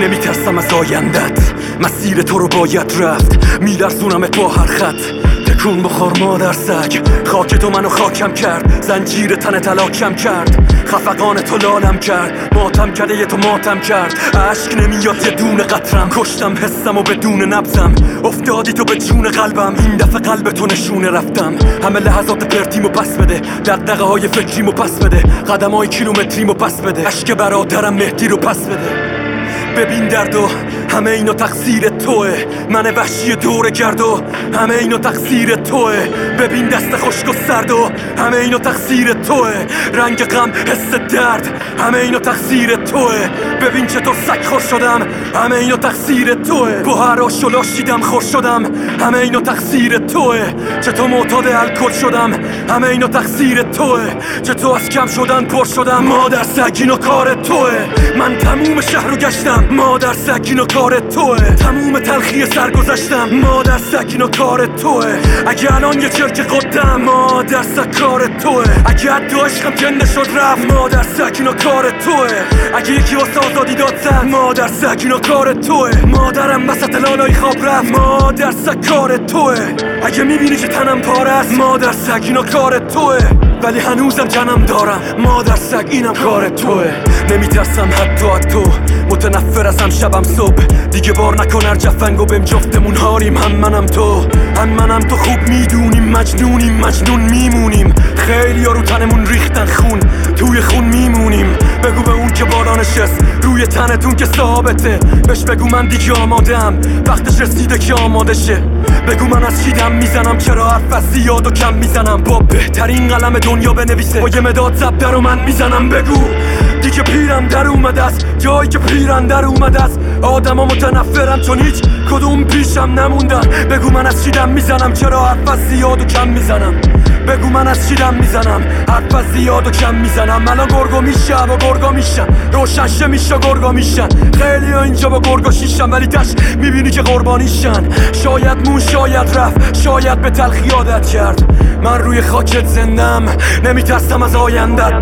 نمیترسم از آیندت. مسیر تو رو باید رفت. میلرزونمت با هر خط. تکون بخور مادر سگ. خاک تو منو خاکم کرد. زنجیر تن تلاکم کرد. خفقان تو لالم کرد. ماتم کرده یه تو ماتم کرد. عشق نمیاد یه دون قطرم. کشتم حسم و بدون نبزم افتادی تو به جون قلبم. این دفعه قلب تو نشونه رفتم. همه لحظات پرتیمو پس بده. دقدقه های فکریمو پس بده. قدم های کیلومتریمو پس بده. عشق برادرم مهدی رو پس بده. ببین درد و همه اینو تقصیر توه. من وحشی دور گرد و همه اینو تقصیر توه. ببین دست خشک و سرد و همه اینو تقصیر توه. رنگ غم حس درد همه اینو تقصیر توه. ببین چطور سگ خوش شدم همه اینو تقصیر توه. با هر آشولا شیدم خوش شدم همه اینو تقصیر توه. چطور معتاد الکل شدم همه اینو تقصیر توه. چطور از کم شدن پر شدم مادر سگ اینو کار توه. من تموم شهر رو گشتم مادر سگ اینو کار توه. تموم تلخی سر گذشتم مادر سگ اینو کار توه. اگه الان یه چرک قدم مادر سگ کار توه. اگه حتی عشقم جنده شد رفت مادر سگ اینو کار توه. اگه یکی واسه آزادی داد زد مادر سگ اینو کار توه. مادرم وسط لالای خواب رفت مادر سگ کار توه. اگه می‌بینی که تنم پاره است مادر سگ اینو کار توه. ولی هنوزم جنم دارم مادر سگ اینم کار توه. نمیترسم حتی از تو متنفر ازم شبم صبح. دیگه بار نکن هر جفنگو بهم جفتمون هاریم. هم منم تو هم منم تو. خوب می‌دونیم مجنونیم مجنون میمونیم. خیلی رو تنمون ریختن خون توی خون میمونیم. بگو به اون که بالا نشست روی تنتون که ثابته. بهش بگو من دیگه آمادم وقتش رسیده که آماده شه بگو من از چیدم می‌زنم؟ چرا حرف از زیاد و کم می‌زنم؟ با بهترین قلم دنیا بنویسه. با یه مداد زب رو من می‌زنم. بگو. دیگه پیرم در اومده است جایی که پیرم در اومده است. آدما متنفرم چون هیچ کدوم پیشم نموندن. بگو من از چیدم می‌زنم؟ چرا حرف از زیاد و کم می‌زنم؟ بگو من از چیدم می‌زنم؟ حرف از زیاد و کم می‌زنم. الان گرگو میشه و گرگا میشن. روشنشه میشه گرگا میشن. خیلی اینجا با گرگا شیشن ولی تش می‌بینی که قربانیشن. شاید مون شاید رفت شاید به تلخی عادت کرد. من روی خاکت زندم نمیترسم از آیندت